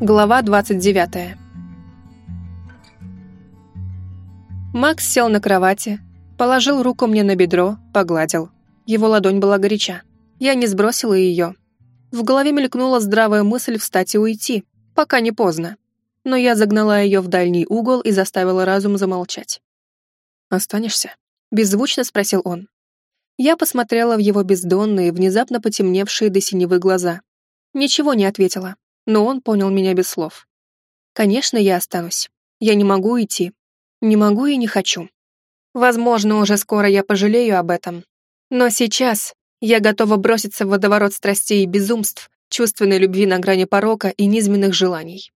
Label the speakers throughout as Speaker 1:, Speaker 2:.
Speaker 1: Глава 29. Макс сел на кровати, положил руку мне на бедро, погладил. Его ладонь была горяча. Я не сбросила ее. В голове мелькнула здравая мысль встать и уйти, пока не поздно. Но я загнала ее в дальний угол и заставила разум замолчать. «Останешься?» — беззвучно спросил он. Я посмотрела в его бездонные, внезапно потемневшие до синевы глаза. Ничего не ответила, но он понял меня без слов. Конечно, я останусь. Я не могу идти. Не могу и не хочу. Возможно, уже скоро я пожалею об этом. Но сейчас я готова броситься в водоворот страстей и безумств, чувственной любви на грани порока и низменных желаний.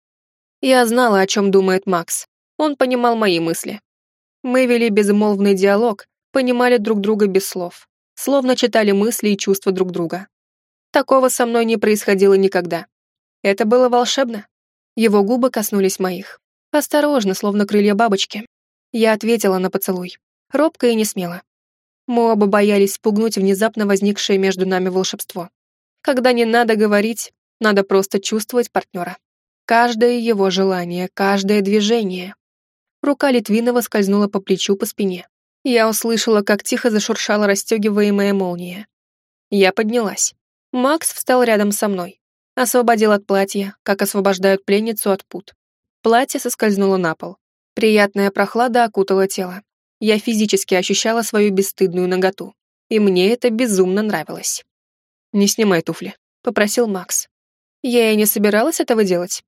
Speaker 1: Я знала, о чем думает Макс. Он понимал мои мысли. Мы вели безмолвный диалог, понимали друг друга без слов словно читали мысли и чувства друг друга. Такого со мной не происходило никогда. Это было волшебно. Его губы коснулись моих. Осторожно, словно крылья бабочки. Я ответила на поцелуй. Робко и не смело. Мы оба боялись спугнуть внезапно возникшее между нами волшебство. Когда не надо говорить, надо просто чувствовать партнера. Каждое его желание, каждое движение. Рука Литвинова скользнула по плечу, по спине. Я услышала, как тихо зашуршала расстегиваемая молния. Я поднялась. Макс встал рядом со мной. Освободил от платья, как освобождают пленницу от пут. Платье соскользнуло на пол. Приятная прохлада окутала тело. Я физически ощущала свою бесстыдную наготу. И мне это безумно нравилось. «Не снимай туфли», — попросил Макс. Я и не собиралась этого делать.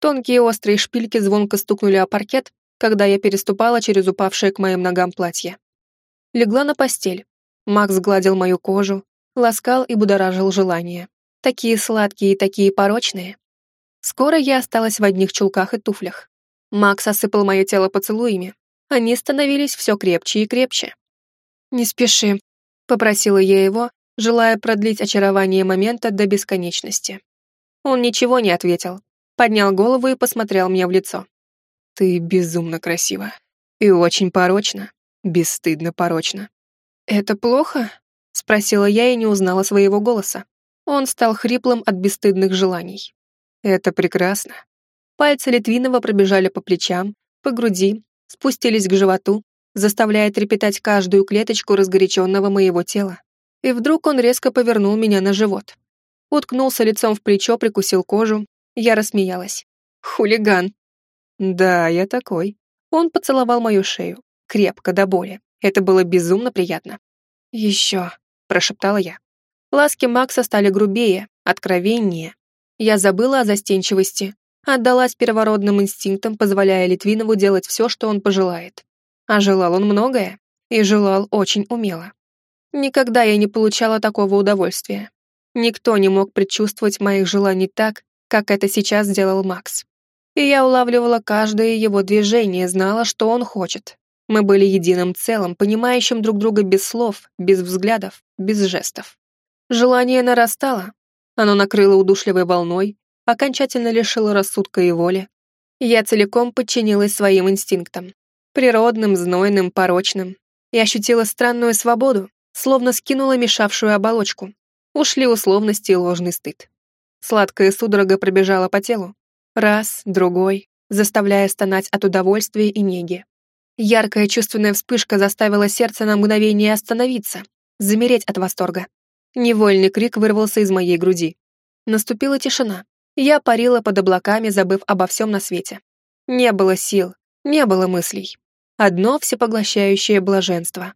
Speaker 1: Тонкие острые шпильки звонко стукнули о паркет, когда я переступала через упавшее к моим ногам платье. Легла на постель. Макс гладил мою кожу, ласкал и будоражил желание. Такие сладкие и такие порочные. Скоро я осталась в одних чулках и туфлях. Макс осыпал мое тело поцелуями. Они становились все крепче и крепче. «Не спеши», — попросила я его, желая продлить очарование момента до бесконечности. Он ничего не ответил, поднял голову и посмотрел мне в лицо. Ты безумно красива. И очень порочно. Бесстыдно порочно. «Это плохо?» — спросила я и не узнала своего голоса. Он стал хриплым от бесстыдных желаний. «Это прекрасно». Пальцы Литвинова пробежали по плечам, по груди, спустились к животу, заставляя трепетать каждую клеточку разгоряченного моего тела. И вдруг он резко повернул меня на живот. Уткнулся лицом в плечо, прикусил кожу. Я рассмеялась. «Хулиган!» «Да, я такой». Он поцеловал мою шею, крепко, до боли. Это было безумно приятно. «Еще», — прошептала я. Ласки Макса стали грубее, откровеннее. Я забыла о застенчивости, отдалась первородным инстинктам, позволяя Литвинову делать все, что он пожелает. А желал он многое, и желал очень умело. Никогда я не получала такого удовольствия. Никто не мог предчувствовать моих желаний так, как это сейчас сделал Макс и я улавливала каждое его движение, знала, что он хочет. Мы были единым целым, понимающим друг друга без слов, без взглядов, без жестов. Желание нарастало. Оно накрыло удушливой волной, окончательно лишило рассудка и воли. Я целиком подчинилась своим инстинктам. Природным, знойным, порочным. И ощутила странную свободу, словно скинула мешавшую оболочку. Ушли условности и ложный стыд. Сладкая судорога пробежала по телу. Раз, другой, заставляя стонать от удовольствия и неги. Яркая чувственная вспышка заставила сердце на мгновение остановиться, замереть от восторга. Невольный крик вырвался из моей груди. Наступила тишина. Я парила под облаками, забыв обо всем на свете. Не было сил, не было мыслей. Одно всепоглощающее блаженство.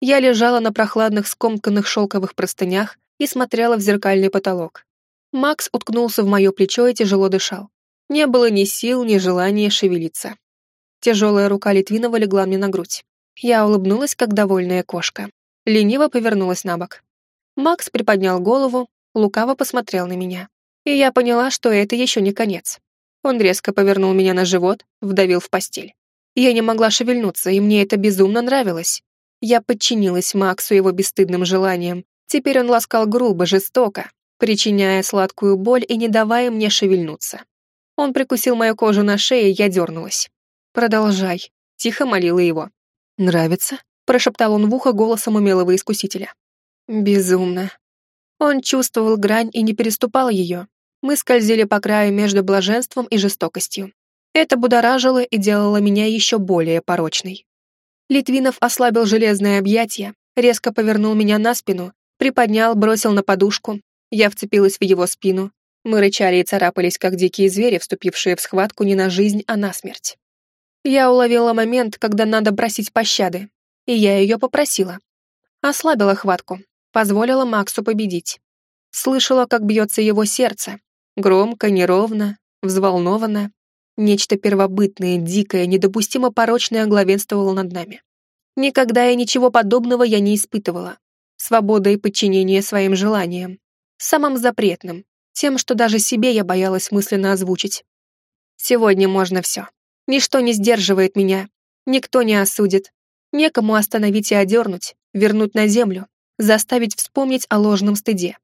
Speaker 1: Я лежала на прохладных скомканных шелковых простынях и смотрела в зеркальный потолок. Макс уткнулся в мое плечо и тяжело дышал. Не было ни сил, ни желания шевелиться. Тяжелая рука Литвинова легла мне на грудь. Я улыбнулась, как довольная кошка. Лениво повернулась на бок. Макс приподнял голову, лукаво посмотрел на меня. И я поняла, что это еще не конец. Он резко повернул меня на живот, вдавил в постель. Я не могла шевельнуться, и мне это безумно нравилось. Я подчинилась Максу его бесстыдным желаниям. Теперь он ласкал грубо, жестоко, причиняя сладкую боль и не давая мне шевельнуться. Он прикусил мою кожу на шее, я дернулась. «Продолжай», — тихо молила его. «Нравится?» — прошептал он в ухо голосом умелого искусителя. «Безумно». Он чувствовал грань и не переступал ее. Мы скользили по краю между блаженством и жестокостью. Это будоражило и делало меня еще более порочной. Литвинов ослабил железное объятие, резко повернул меня на спину, приподнял, бросил на подушку. Я вцепилась в его спину. Мы рычали и царапались, как дикие звери, вступившие в схватку не на жизнь, а на смерть. Я уловила момент, когда надо просить пощады, и я ее попросила. Ослабила хватку, позволила Максу победить. Слышала, как бьется его сердце. Громко, неровно, взволнованно. Нечто первобытное, дикое, недопустимо порочное главенствовало над нами. Никогда и ничего подобного я не испытывала. Свобода и подчинение своим желаниям. Самым запретным, тем, что даже себе я боялась мысленно озвучить. Сегодня можно все. Ничто не сдерживает меня. Никто не осудит. Некому остановить и одернуть, вернуть на землю, заставить вспомнить о ложном стыде.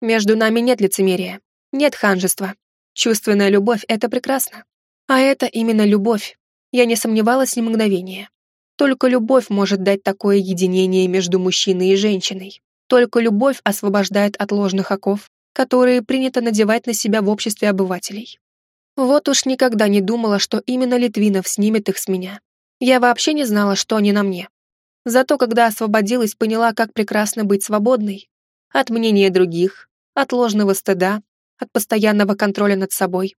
Speaker 1: Между нами нет лицемерия, нет ханжества. Чувственная любовь — это прекрасно. А это именно любовь. Я не сомневалась ни мгновения. Только любовь может дать такое единение между мужчиной и женщиной. Только любовь освобождает от ложных оков, которые принято надевать на себя в обществе обывателей. Вот уж никогда не думала, что именно Литвинов снимет их с меня. Я вообще не знала, что они на мне. Зато когда освободилась, поняла, как прекрасно быть свободной. От мнения других, от ложного стыда, от постоянного контроля над собой.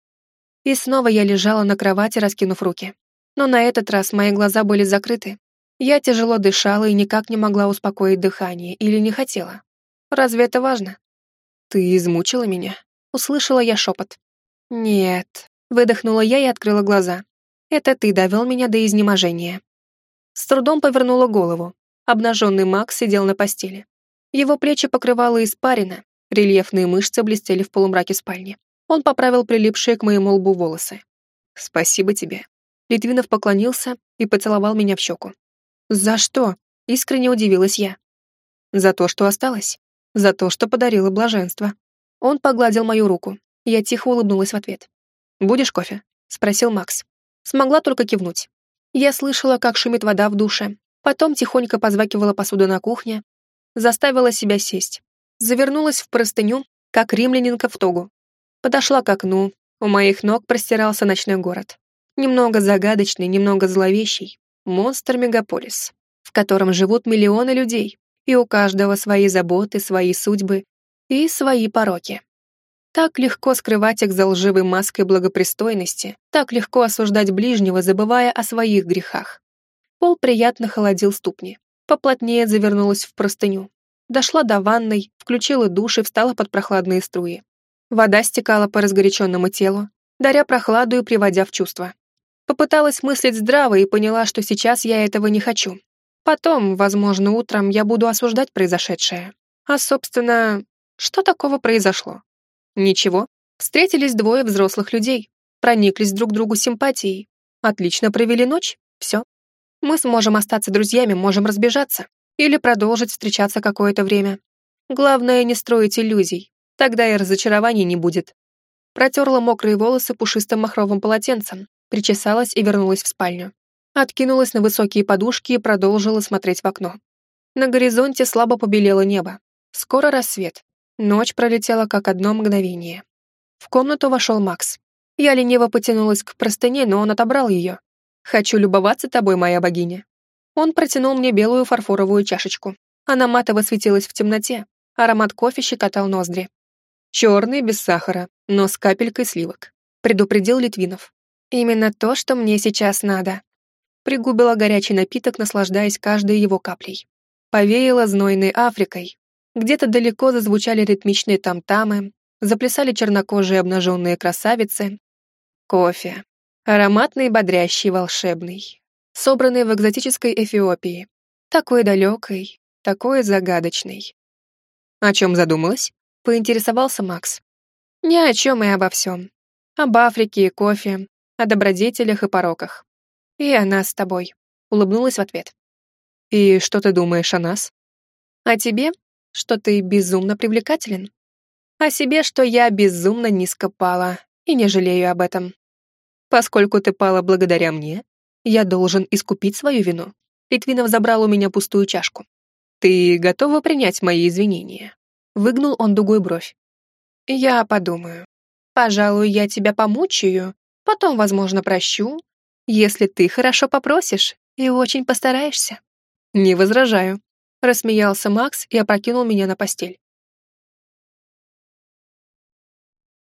Speaker 1: И снова я лежала на кровати, раскинув руки. Но на этот раз мои глаза были закрыты. Я тяжело дышала и никак не могла успокоить дыхание или не хотела. Разве это важно? «Ты измучила меня?» — услышала я шепот. «Нет», — выдохнула я и открыла глаза. «Это ты довел меня до изнеможения». С трудом повернула голову. Обнаженный Макс сидел на постели. Его плечи покрывало испарина, рельефные мышцы блестели в полумраке спальни. Он поправил прилипшие к моему лбу волосы. «Спасибо тебе». Литвинов поклонился и поцеловал меня в щеку. «За что?» — искренне удивилась я. «За то, что осталось. За то, что подарила блаженство». Он погладил мою руку. Я тихо улыбнулась в ответ. «Будешь кофе?» — спросил Макс. Смогла только кивнуть. Я слышала, как шумит вода в душе. Потом тихонько позвакивала посуда на кухне. Заставила себя сесть. Завернулась в простыню, как римлянинка в тогу, Подошла к окну. У моих ног простирался ночной город. Немного загадочный, немного зловещий. Монстр-мегаполис, в котором живут миллионы людей, и у каждого свои заботы, свои судьбы и свои пороки. Так легко скрывать их за лживой маской благопристойности, так легко осуждать ближнего, забывая о своих грехах. Пол приятно холодил ступни. Поплотнее завернулась в простыню. Дошла до ванной, включила душ и встала под прохладные струи. Вода стекала по разгоряченному телу, даря прохладу и приводя в чувство. Попыталась мыслить здраво и поняла, что сейчас я этого не хочу. Потом, возможно, утром я буду осуждать произошедшее. А, собственно, что такого произошло? Ничего. Встретились двое взрослых людей, прониклись друг другу симпатией. Отлично провели ночь, все. Мы сможем остаться друзьями, можем разбежаться. Или продолжить встречаться какое-то время. Главное, не строить иллюзий. Тогда и разочарований не будет. Протерла мокрые волосы пушистым махровым полотенцем, причесалась и вернулась в спальню. Откинулась на высокие подушки и продолжила смотреть в окно. На горизонте слабо побелело небо. Скоро рассвет. Ночь пролетела как одно мгновение. В комнату вошел Макс. Я лениво потянулась к простыне, но он отобрал ее. «Хочу любоваться тобой, моя богиня». Он протянул мне белую фарфоровую чашечку. Она матово светилась в темноте. Аромат кофе щекотал ноздри. Черный, без сахара, но с капелькой сливок. Предупредил Литвинов. Именно то, что мне сейчас надо. Пригубила горячий напиток, наслаждаясь каждой его каплей. Повеяла знойной Африкой. Где-то далеко зазвучали ритмичные там-тамы, заплясали чернокожие обнаженные красавицы. Кофе. Ароматный, бодрящий, волшебный. Собранный в экзотической Эфиопии. Такой далекой, такой загадочный. О чем задумалась? поинтересовался Макс. Ни о чем и обо всем. Об Африке и кофе, о добродетелях и пороках. И о нас с тобой. Улыбнулась в ответ. И что ты думаешь о нас? О тебе, что ты безумно привлекателен. О себе, что я безумно низко пала, и не жалею об этом. Поскольку ты пала благодаря мне, я должен искупить свою вину. Литвинов забрал у меня пустую чашку. Ты готова принять мои извинения? Выгнул он дугой бровь. «Я подумаю», Пожалуй, я тебя помучаю, потом, возможно, прощу, если ты хорошо попросишь и очень постараешься». «Не возражаю», — рассмеялся Макс и опрокинул меня на постель.